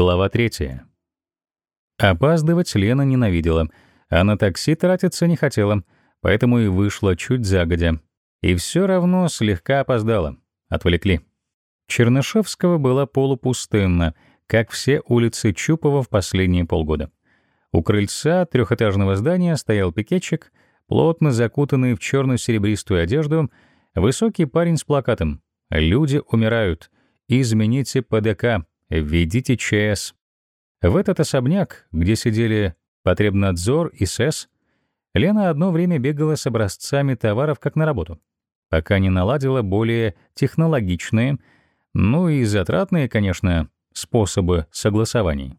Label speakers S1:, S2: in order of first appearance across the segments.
S1: Глава третья. Опаздывать Лена ненавидела, а на такси тратиться не хотела, поэтому и вышла чуть загодя. И все равно слегка опоздала. Отвлекли. Чернышевского была полупустынна, как все улицы Чупова в последние полгода. У крыльца трехэтажного здания стоял пикетчик, плотно закутанный в черно-серебристую одежду, высокий парень с плакатом «Люди умирают. Измените ПДК. Введите ЧС». В этот особняк, где сидели потребнадзор и СЭС, Лена одно время бегала с образцами товаров как на работу, пока не наладила более технологичные, ну и затратные, конечно, способы согласований.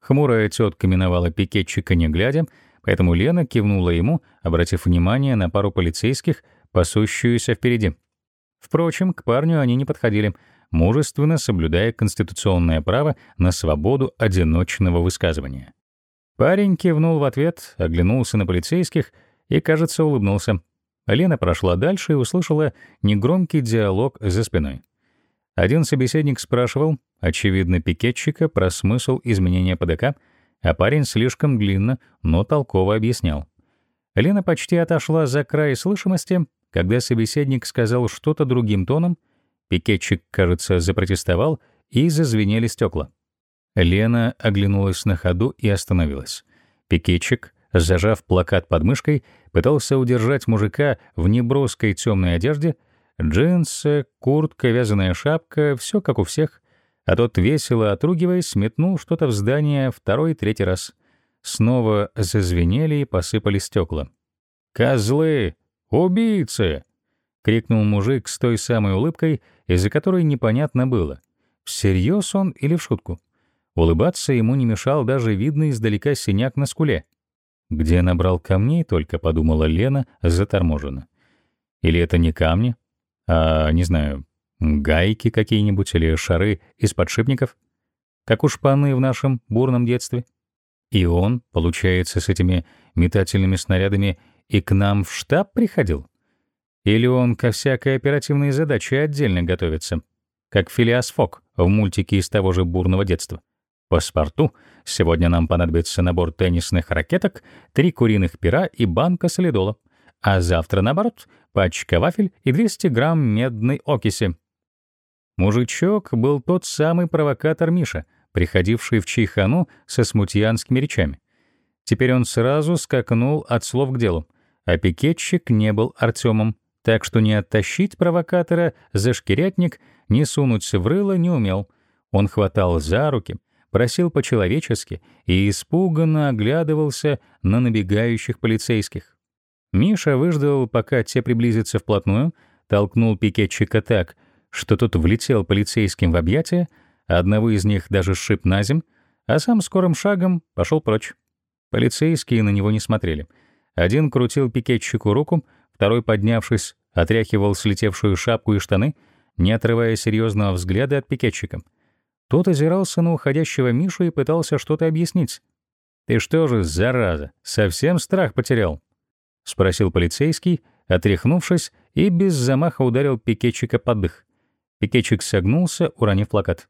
S1: Хмурая тетка миновала пикетчика не глядя, поэтому Лена кивнула ему, обратив внимание на пару полицейских, пасущуюся впереди. Впрочем, к парню они не подходили, мужественно соблюдая конституционное право на свободу одиночного высказывания. Парень кивнул в ответ, оглянулся на полицейских и, кажется, улыбнулся. Лена прошла дальше и услышала негромкий диалог за спиной. Один собеседник спрашивал, очевидно, пикетчика про смысл изменения ПДК, а парень слишком длинно, но толково объяснял. Лена почти отошла за край слышимости, когда собеседник сказал что-то другим тоном, пикетчик, кажется, запротестовал, и зазвенели стекла. Лена оглянулась на ходу и остановилась. Пикетчик, зажав плакат под мышкой, пытался удержать мужика в неброской темной одежде, джинсы, куртка, вязаная шапка, все как у всех, а тот, весело отругиваясь, метнул что-то в здание второй и третий раз. Снова зазвенели и посыпали стекла. «Козлы! Убийцы!» — крикнул мужик с той самой улыбкой, из-за которой непонятно было, всерьез он или в шутку. Улыбаться ему не мешал даже видный издалека синяк на скуле. «Где набрал камней?» — только подумала Лена заторможенно. «Или это не камни, а, не знаю, гайки какие-нибудь или шары из подшипников? Как у шпаны в нашем бурном детстве?» И он, получается, с этими метательными снарядами и к нам в штаб приходил? Или он ко всякой оперативной задаче отдельно готовится, как Филиас Фок в мультике из того же бурного детства? Паспорту сегодня нам понадобится набор теннисных ракеток, три куриных пера и банка солидола. А завтра, наоборот, пачка вафель и 200 грамм медной окиси. Мужичок был тот самый провокатор Миша, приходивший в Чайхану со смутьянскими речами. Теперь он сразу скакнул от слов к делу, а пикетчик не был Артемом, так что не оттащить провокатора за шкирятник, не сунуться в рыло не умел. Он хватал за руки — просил по-человечески и испуганно оглядывался на набегающих полицейских. Миша выждал, пока те приблизятся вплотную, толкнул пикетчика так, что тот влетел полицейским в объятия, одного из них даже сшиб на земь, а сам скорым шагом пошел прочь. Полицейские на него не смотрели. Один крутил пикетчику руку, второй, поднявшись, отряхивал слетевшую шапку и штаны, не отрывая серьезного взгляда от пикетчика — тот озирался на уходящего Мишу и пытался что-то объяснить. «Ты что же, зараза, совсем страх потерял?» — спросил полицейский, отряхнувшись, и без замаха ударил пикетчика под дых. Пикетчик согнулся, уронив плакат.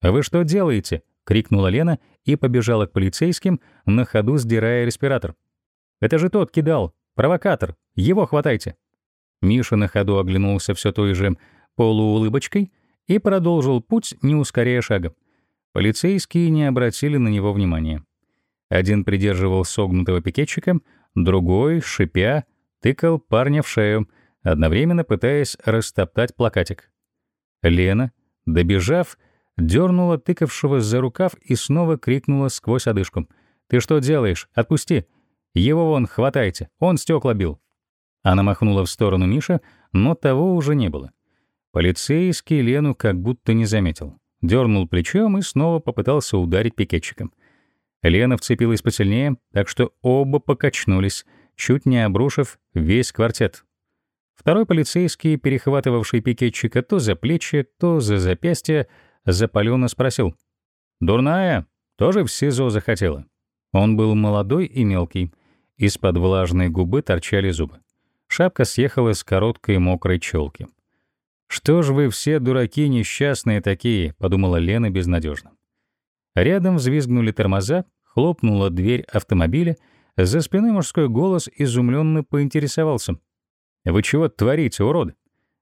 S1: «А вы что делаете?» — крикнула Лена и побежала к полицейским, на ходу сдирая респиратор. «Это же тот кидал! Провокатор! Его хватайте!» Миша на ходу оглянулся все той же полуулыбочкой и продолжил путь, не ускоряя шага. Полицейские не обратили на него внимания. Один придерживал согнутого пикетчика, другой, шипя, тыкал парня в шею, одновременно пытаясь растоптать плакатик. Лена, добежав, дернула тыкавшего за рукав и снова крикнула сквозь одышку. «Ты что делаешь? Отпусти! Его вон, хватайте! Он стекла бил!» Она махнула в сторону Миша, но того уже не было. Полицейский Лену как будто не заметил. Дернул плечом и снова попытался ударить пикетчиком. Лена вцепилась посильнее, так что оба покачнулись, чуть не обрушив весь квартет. Второй полицейский, перехватывавший пикетчика то за плечи, то за запястье, запаленно спросил. «Дурная? Тоже в СИЗО захотела?» Он был молодой и мелкий. Из-под влажной губы торчали зубы. Шапка съехала с короткой мокрой челки. «Что ж вы все дураки несчастные такие?» — подумала Лена безнадежно. Рядом взвизгнули тормоза, хлопнула дверь автомобиля, за спиной мужской голос изумленно поинтересовался. «Вы чего творите, уроды?»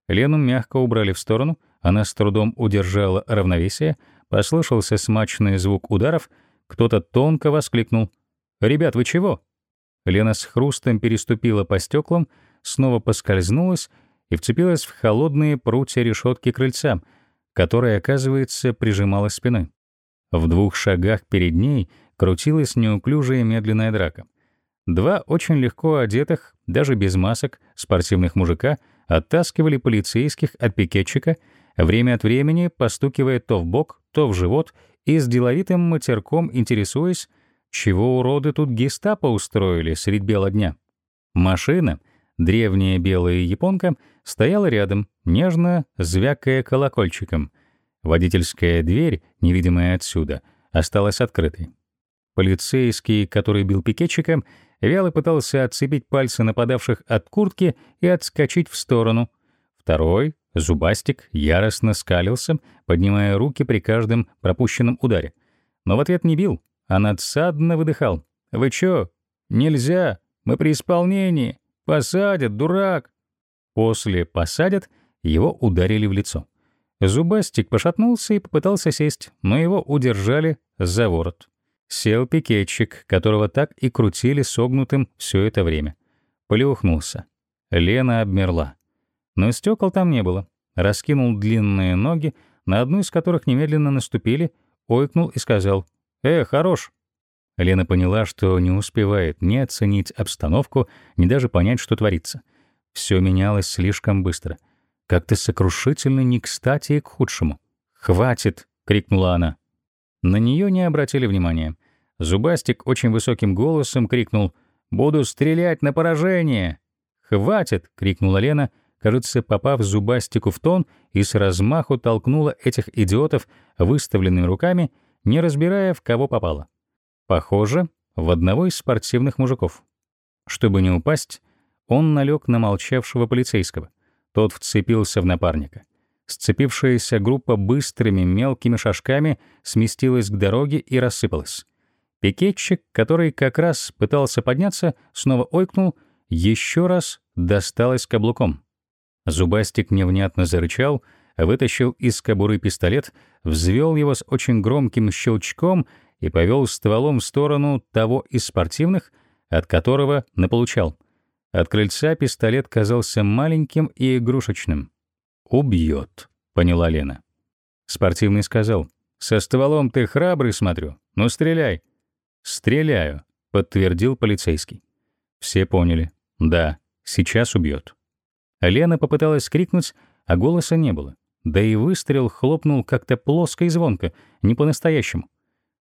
S1: Лену мягко убрали в сторону, она с трудом удержала равновесие, послышался смачный звук ударов, кто-то тонко воскликнул. «Ребят, вы чего?» Лена с хрустом переступила по стеклам, снова поскользнулась и вцепилась в холодные прутья решетки крыльца, которая, оказывается, прижималась спиной. В двух шагах перед ней крутилась неуклюжая медленная драка. Два очень легко одетых, даже без масок, спортивных мужика оттаскивали полицейских от пикетчика, время от времени постукивая то в бок, то в живот и с деловитым матерком интересуясь, чего уроды тут гестапо устроили средь бела дня. Машина, древняя белая японка, стояла рядом, нежно звякая колокольчиком. Водительская дверь, невидимая отсюда, осталась открытой. Полицейский, который бил пикетчика, вяло пытался отцепить пальцы нападавших от куртки и отскочить в сторону. Второй, зубастик, яростно скалился, поднимая руки при каждом пропущенном ударе. Но в ответ не бил, а надсадно выдыхал. «Вы чё? Нельзя! Мы при исполнении! Посадят, дурак!» После «посадят» его ударили в лицо. Зубастик пошатнулся и попытался сесть, но его удержали за ворот. Сел пикетчик, которого так и крутили согнутым все это время. Плюхнулся. Лена обмерла. Но стекол там не было. Раскинул длинные ноги, на одну из которых немедленно наступили, ойкнул и сказал «Э, хорош!». Лена поняла, что не успевает ни оценить обстановку, ни даже понять, что творится. Все менялось слишком быстро. Как-то сокрушительно не кстати и к худшему. «Хватит!» — крикнула она. На нее не обратили внимания. Зубастик очень высоким голосом крикнул «Буду стрелять на поражение!» «Хватит!» — крикнула Лена, кажется, попав Зубастику в тон и с размаху толкнула этих идиотов выставленными руками, не разбирая, в кого попало. Похоже, в одного из спортивных мужиков. Чтобы не упасть, он налег на молчавшего полицейского. Тот вцепился в напарника. Сцепившаяся группа быстрыми мелкими шажками сместилась к дороге и рассыпалась. Пикетчик, который как раз пытался подняться, снова ойкнул, еще раз досталось каблуком. Зубастик невнятно зарычал, вытащил из кобуры пистолет, взвел его с очень громким щелчком и повел стволом в сторону того из спортивных, от которого наполучал. От крыльца пистолет казался маленьким и игрушечным. «Убьет», — поняла Лена. Спортивный сказал, «Со стволом ты храбрый, смотрю. Ну, стреляй». «Стреляю», — подтвердил полицейский. Все поняли. «Да, сейчас убьет». Лена попыталась крикнуть, а голоса не было. Да и выстрел хлопнул как-то плоско и звонко, не по-настоящему.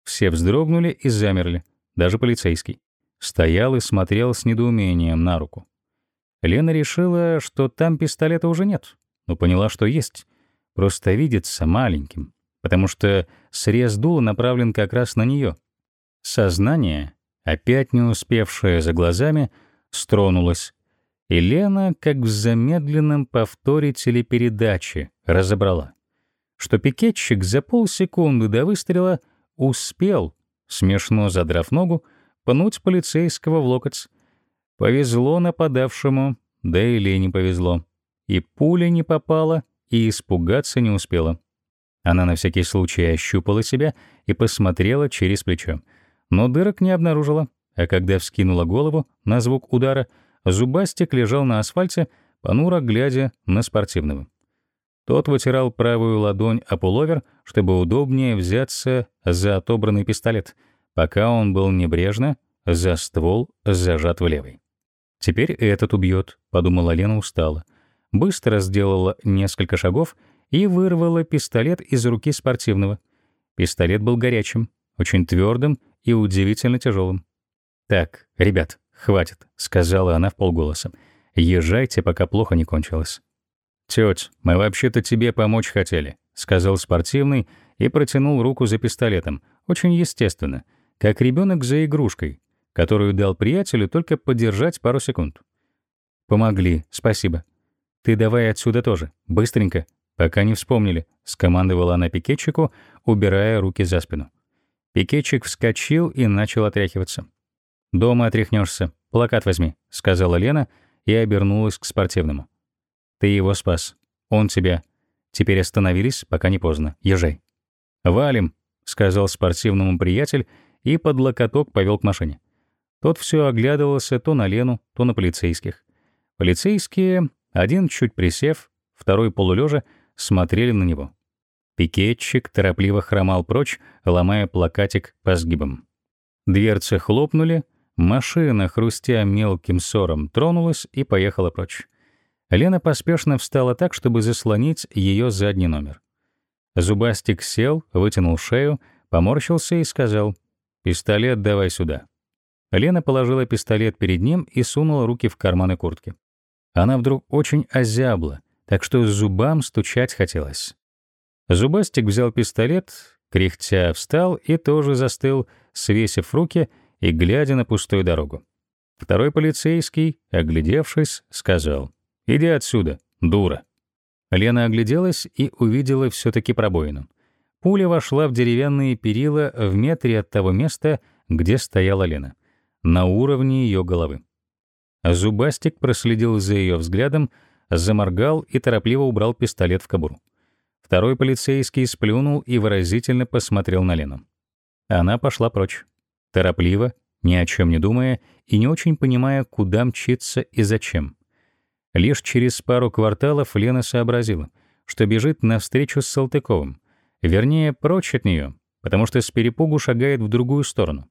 S1: Все вздрогнули и замерли, даже полицейский. Стоял и смотрел с недоумением на руку. Лена решила, что там пистолета уже нет, но поняла, что есть. Просто видится маленьким, потому что срез дула направлен как раз на нее. Сознание, опять не успевшее за глазами, стронулось, и Лена, как в замедленном повторе телепередачи, разобрала, что пикетчик за полсекунды до выстрела успел, смешно задрав ногу, пнуть полицейского в локоть. Повезло нападавшему, да и Лене повезло. И пуля не попала, и испугаться не успела. Она на всякий случай ощупала себя и посмотрела через плечо. Но дырок не обнаружила, а когда вскинула голову на звук удара — Зубастик лежал на асфальте, понуро глядя на спортивного. Тот вытирал правую ладонь о пуловер, чтобы удобнее взяться за отобранный пистолет, пока он был небрежно за ствол зажат в левой. «Теперь этот убьет», — подумала Лена устало. Быстро сделала несколько шагов и вырвала пистолет из руки спортивного. Пистолет был горячим, очень твердым и удивительно тяжелым. «Так, ребят, «Хватит», — сказала она в полголоса. «Езжайте, пока плохо не кончилось». «Тёть, мы вообще-то тебе помочь хотели», — сказал спортивный и протянул руку за пистолетом, очень естественно, как ребенок за игрушкой, которую дал приятелю только подержать пару секунд. «Помогли, спасибо. Ты давай отсюда тоже, быстренько, пока не вспомнили», — скомандовала она пикетчику, убирая руки за спину. Пикетчик вскочил и начал отряхиваться. «Дома отряхнешься. Плакат возьми», — сказала Лена и обернулась к спортивному. «Ты его спас. Он тебя. Теперь остановились, пока не поздно. Езжай». «Валим», — сказал спортивному приятель и под локоток повел к машине. Тот все оглядывался то на Лену, то на полицейских. Полицейские, один чуть присев, второй полулежа, смотрели на него. Пикетчик торопливо хромал прочь, ломая плакатик по сгибам. Дверцы хлопнули, машина, хрустя мелким ссором, тронулась и поехала прочь. Лена поспешно встала так, чтобы заслонить ее задний номер. Зубастик сел, вытянул шею, поморщился и сказал «Пистолет давай сюда». Лена положила пистолет перед ним и сунула руки в карманы куртки. Она вдруг очень озябла, так что зубам стучать хотелось. Зубастик взял пистолет, кряхтя встал и тоже застыл, свесив руки и глядя на пустую дорогу. Второй полицейский, оглядевшись, сказал «Иди отсюда, дура». Лена огляделась и увидела все таки пробоину. Пуля вошла в деревянные перила в метре от того места, где стояла Лена, на уровне ее головы. Зубастик проследил за ее взглядом, заморгал и торопливо убрал пистолет в кобуру. Второй полицейский сплюнул и выразительно посмотрел на Лену. Она пошла прочь. Торопливо, ни о чем не думая и не очень понимая, куда мчиться и зачем. Лишь через пару кварталов Лена сообразила, что бежит навстречу с Салтыковым, вернее, прочь от нее, потому что с перепугу шагает в другую сторону.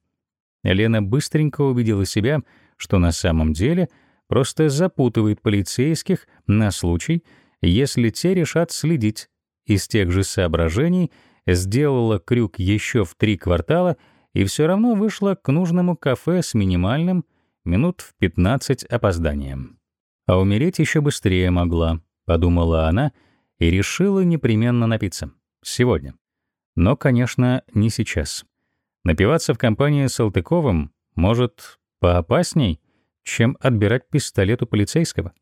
S1: Лена быстренько убедила себя, что на самом деле просто запутывает полицейских на случай, если те решат следить из тех же соображений сделала крюк еще в три квартала и все равно вышла к нужному кафе с минимальным минут в 15 опозданием. А умереть еще быстрее могла, подумала она и решила непременно напиться. Сегодня. Но, конечно, не сейчас. Напиваться в компании с Салтыковым может поопасней, чем отбирать пистолет у полицейского.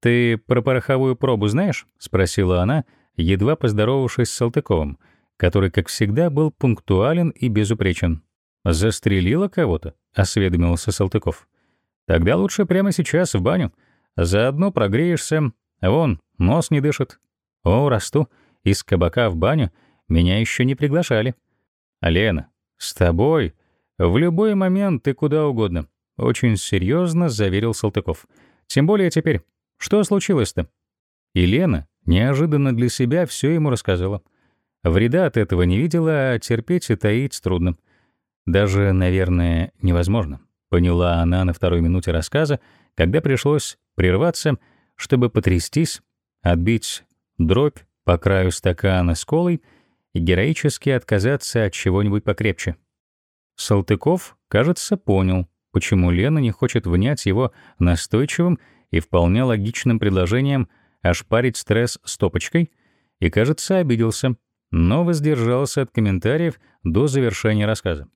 S1: «Ты про пороховую пробу знаешь?» — спросила она, — едва поздоровавшись с Салтыковым, который, как всегда, был пунктуален и безупречен. «Застрелила кого-то?» — осведомился Салтыков. «Тогда лучше прямо сейчас в баню. Заодно прогреешься. Вон, нос не дышит. О, расту. Из кабака в баню меня еще не приглашали. Лена, с тобой в любой момент ты куда угодно. Очень серьезно заверил Салтыков. Тем более теперь. Что случилось-то? И Лена, Неожиданно для себя все ему рассказала. Вреда от этого не видела, а терпеть и таить трудно. Даже, наверное, невозможно. Поняла она на второй минуте рассказа, когда пришлось прерваться, чтобы потрястись, отбить дробь по краю стакана с колой и героически отказаться от чего-нибудь покрепче. Салтыков, кажется, понял, почему Лена не хочет внять его настойчивым и вполне логичным предложением — ошпарить стресс стопочкой и, кажется, обиделся, но воздержался от комментариев до завершения рассказа.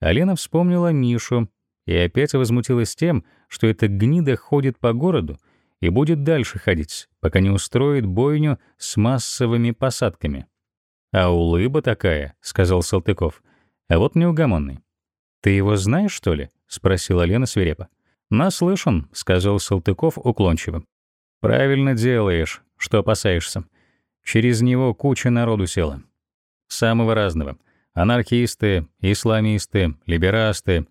S1: Алена вспомнила Мишу и опять возмутилась тем, что эта гнида ходит по городу и будет дальше ходить, пока не устроит бойню с массовыми посадками. «А улыба такая», — сказал Салтыков. «А вот неугомонный». «Ты его знаешь, что ли?» — спросила Лена свирепо. «Наслышан», — сказал Салтыков уклончиво. Правильно делаешь, что опасаешься. Через него куча народу села. Самого разного. Анархисты, исламисты, либерасты,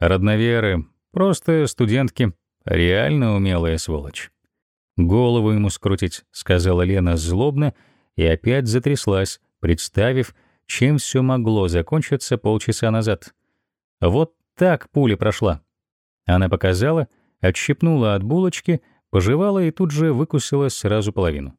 S1: родноверы, просто студентки. Реально умелая сволочь. «Голову ему скрутить», — сказала Лена злобно и опять затряслась, представив, чем все могло закончиться полчаса назад. Вот так пуля прошла. Она показала, отщипнула от булочки — Пожевала и тут же выкусила сразу половину.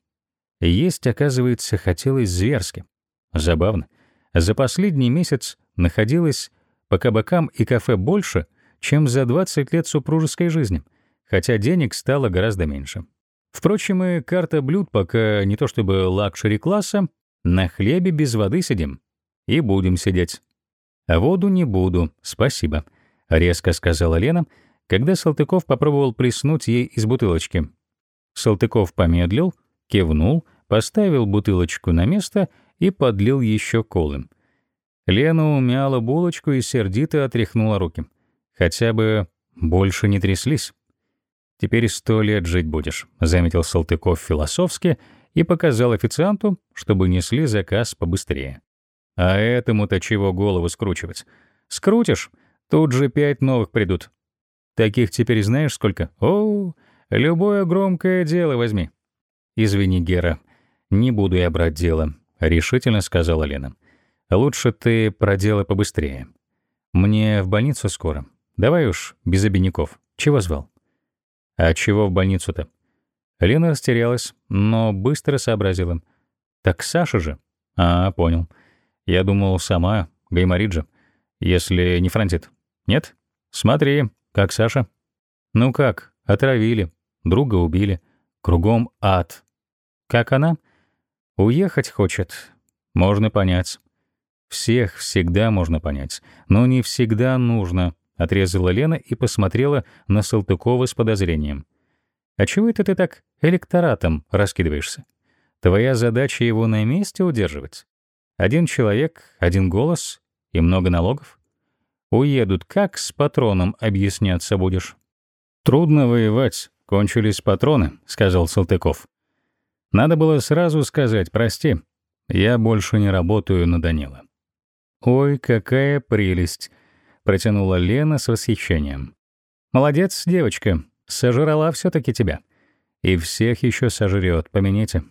S1: Есть, оказывается, хотелось зверски. Забавно. За последний месяц находилось по кабакам и кафе больше, чем за 20 лет супружеской жизни, хотя денег стало гораздо меньше. Впрочем, и карта блюд пока не то чтобы luxury-класса, на хлебе без воды сидим. И будем сидеть. Воду не буду, спасибо, — резко сказала Лена, когда Салтыков попробовал плеснуть ей из бутылочки. Салтыков помедлил, кивнул, поставил бутылочку на место и подлил еще колы. Лена умяла булочку и сердито отряхнула руки. Хотя бы больше не тряслись. «Теперь сто лет жить будешь», — заметил Салтыков философски и показал официанту, чтобы несли заказ побыстрее. «А этому-то чего голову скручивать? Скрутишь, тут же пять новых придут. Таких теперь знаешь сколько? О, любое громкое дело возьми». «Извини, Гера, не буду я брать дело», — решительно сказала Лена. «Лучше ты проделай побыстрее. Мне в больницу скоро. Давай уж без обиняков. Чего звал?» «А чего в больницу-то?» Лена растерялась, но быстро сообразила. «Так Саша же?» «А, понял. Я думал, сама, Гаймориджа, если не фронтит. Нет? Смотри, как Саша?» «Ну как, отравили, друга убили, кругом ад. Как она?» «Уехать хочет. Можно понять. Всех всегда можно понять, но не всегда нужно», — отрезала Лена и посмотрела на Салтыкова с подозрением. «А чего это ты так электоратом раскидываешься? Твоя задача его на месте удерживать? Один человек, один голос и много налогов? Уедут, как с патроном объясняться будешь?» «Трудно воевать, кончились патроны», — сказал Салтыков. «Надо было сразу сказать «прости». Я больше не работаю на Данила». «Ой, какая прелесть!» — протянула Лена с восхищением. «Молодец, девочка, сожрала все таки тебя. И всех еще сожрет, помяните».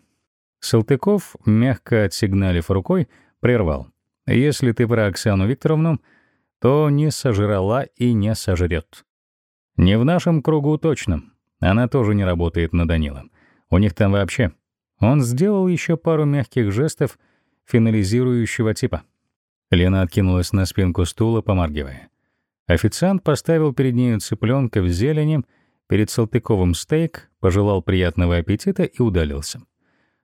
S1: Салтыков, мягко отсигналив рукой, прервал. «Если ты про Оксану Викторовну, то не сожрала и не сожрет. Не в нашем кругу точно. Она тоже не работает на Данила. У них там вообще...» Он сделал еще пару мягких жестов финализирующего типа. Лена откинулась на спинку стула, помаргивая. Официант поставил перед нею цыпленка в зелени, перед Салтыковым стейк, пожелал приятного аппетита и удалился.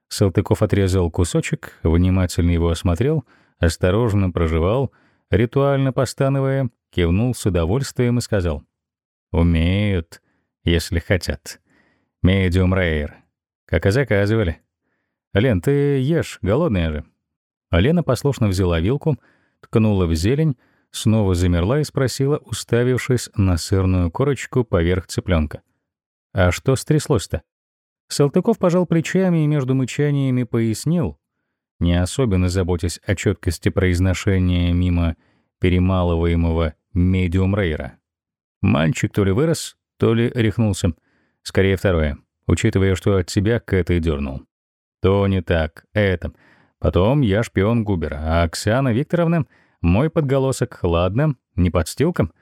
S1: Салтыков отрезал кусочек, внимательно его осмотрел, осторожно прожевал, ритуально постановая, кивнул с удовольствием и сказал. «Умеют, если хотят. Медиум рейр. Как и заказывали. Лен, ты ешь, голодная же». А Лена послушно взяла вилку, ткнула в зелень, снова замерла и спросила, уставившись на сырную корочку поверх цыпленка. «А что стряслось-то?» Салтыков пожал плечами и между мычаниями пояснил, не особенно заботясь о четкости произношения мимо перемалываемого медиум рейра. Мальчик то ли вырос, то ли рехнулся. Скорее второе, учитывая, что от тебя к этой дернул. То не так, это. Потом я шпион Губера, а Оксана Викторовна — мой подголосок, ладно, не подстилком.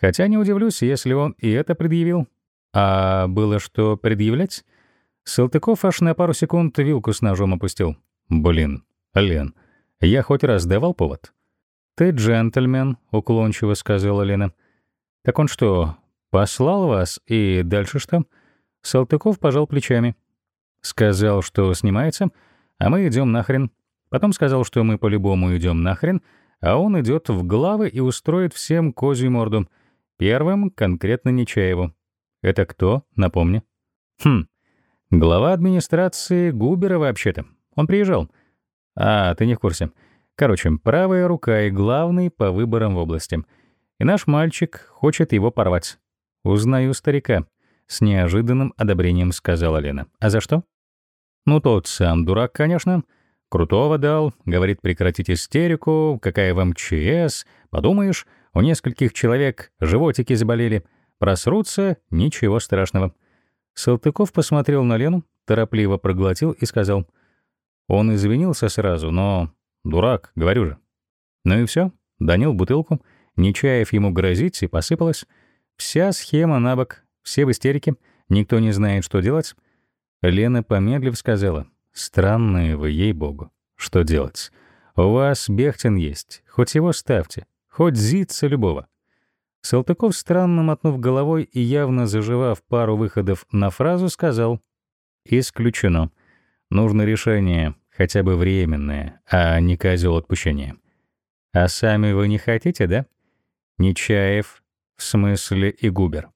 S1: Хотя не удивлюсь, если он и это предъявил. А было что предъявлять? Салтыков аж на пару секунд вилку с ножом опустил. Блин, Лен, я хоть раз давал повод? Ты джентльмен, уклончиво сказала Лена. Так он что, послал вас и дальше что? Салтыков пожал плечами. Сказал, что снимается, а мы идем нахрен. Потом сказал, что мы по-любому идем нахрен, а он идет в главы и устроит всем козью морду. Первым конкретно Нечаеву. Это кто, напомни? Хм, глава администрации Губера вообще-то. Он приезжал. А, ты не в курсе. Короче, правая рука и главный по выборам в области. И наш мальчик хочет его порвать. Узнаю старика. С неожиданным одобрением сказала Лена. А за что? Ну, тот сам дурак, конечно. Крутого дал, говорит прекратить истерику, какая вам ЧС, подумаешь, у нескольких человек животики заболели, просрутся, ничего страшного. Салтыков посмотрел на Лену, торопливо проглотил и сказал. Он извинился сразу, но... Дурак, говорю же. Ну и все. Данил бутылку, Нечаев ему грозить, и посыпалось. Вся схема на бок, все в истерике, никто не знает, что делать. Лена, помедлив, сказала. Странные вы, ей-богу. Что делать? У вас Бехтин есть, хоть его ставьте, хоть зиться любого. Салтыков, странно мотнув головой и явно заживав пару выходов на фразу, сказал «Исключено. Нужно решение, хотя бы временное, а не козел отпущения. А сами вы не хотите, да? Нечаев, в смысле и Губер.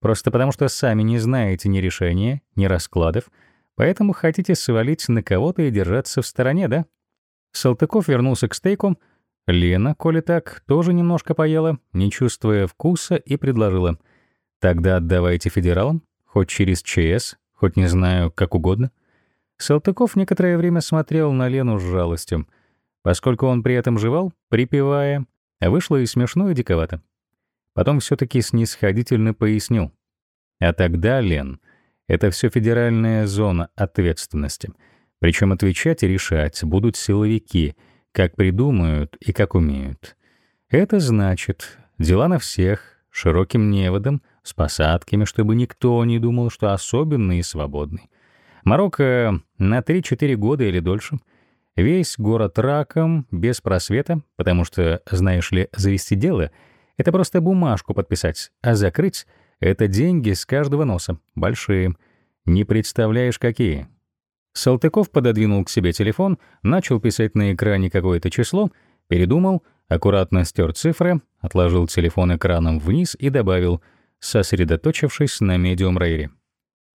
S1: Просто потому что сами не знаете ни решения, ни раскладов, Поэтому хотите свалить на кого-то и держаться в стороне, да? Салтыков вернулся к стейку. Лена, коли так, тоже немножко поела, не чувствуя вкуса, и предложила. «Тогда отдавайте федералам, хоть через ЧС, хоть не знаю, как угодно». Салтыков некоторое время смотрел на Лену с жалостью. Поскольку он при этом жевал, припевая, вышло и смешно, и диковато. Потом все-таки снисходительно пояснил. А тогда, Лен, это все федеральная зона ответственности. Причем отвечать и решать будут силовики, как придумают и как умеют. Это значит, дела на всех, широким неводом, с посадками, чтобы никто не думал, что особенный и свободный. Марокко на 3-4 года или дольше. Весь город раком, без просвета, потому что, знаешь ли, завести дело — это просто бумажку подписать, а закрыть — это деньги с каждого носа, большие. Не представляешь, какие. Салтыков пододвинул к себе телефон, начал писать на экране какое-то число, передумал, аккуратно стер цифры, отложил телефон экраном вниз и добавил, сосредоточившись на медиум-рейре.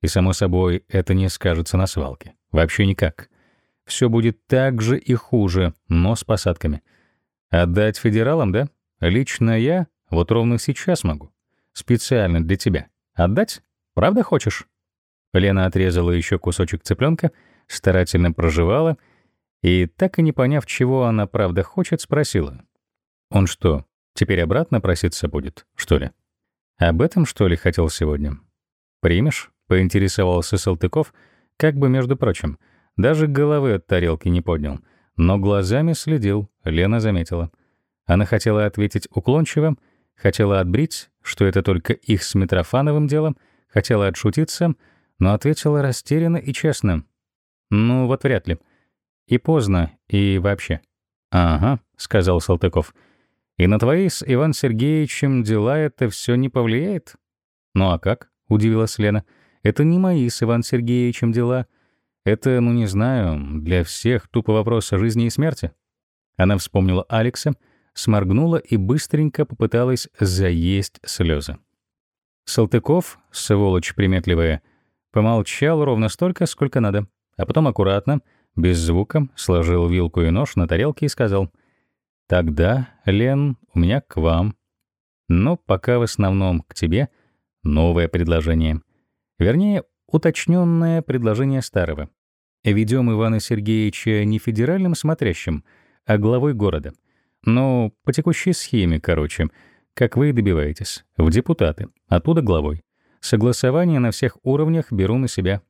S1: И, само собой, это не скажется на свалке. Вообще никак. Все будет так же и хуже, но с посадками. Отдать федералам, да? Лично я вот ровно сейчас могу. Специально для тебя. Отдать? Правда хочешь? Лена отрезала еще кусочек цыпленка, старательно проживала и, так и не поняв, чего она правда хочет, спросила. «Он что, теперь обратно проситься будет, что ли?» «Об этом, что ли, хотел сегодня?» «Примешь?» Поинтересовался Салтыков, как бы между прочим. Даже головы от тарелки не поднял. Но глазами следил, Лена заметила. Она хотела ответить уклончиво, хотела отбрить, что это только их с Митрофановым делом, хотела отшутиться, но ответила растерянно и честно. «Ну, вот вряд ли. И поздно, и вообще». «Ага», — сказал Салтыков. «И на твои с Иван Сергеевичем дела это все не повлияет?» «Ну а как?» — удивилась Лена. — это не мои с Иван Сергеевичем дела. Это, ну не знаю, для всех тупо вопрос о жизни и смерти. Она вспомнила Алекса, сморгнула и быстренько попыталась заесть слезы. Салтыков, сволочь приметливая, помолчал ровно столько, сколько надо, а потом аккуратно, без звука, сложил вилку и нож на тарелке и сказал, «Тогда, Лен, у меня к вам, но пока в основном к тебе новое предложение». Вернее, уточненное предложение старого. Ведем Ивана Сергеевича не федеральным смотрящим, а главой города. Но по текущей схеме, короче, как вы добиваетесь, в депутаты, оттуда главой. Согласование на всех уровнях беру на себя.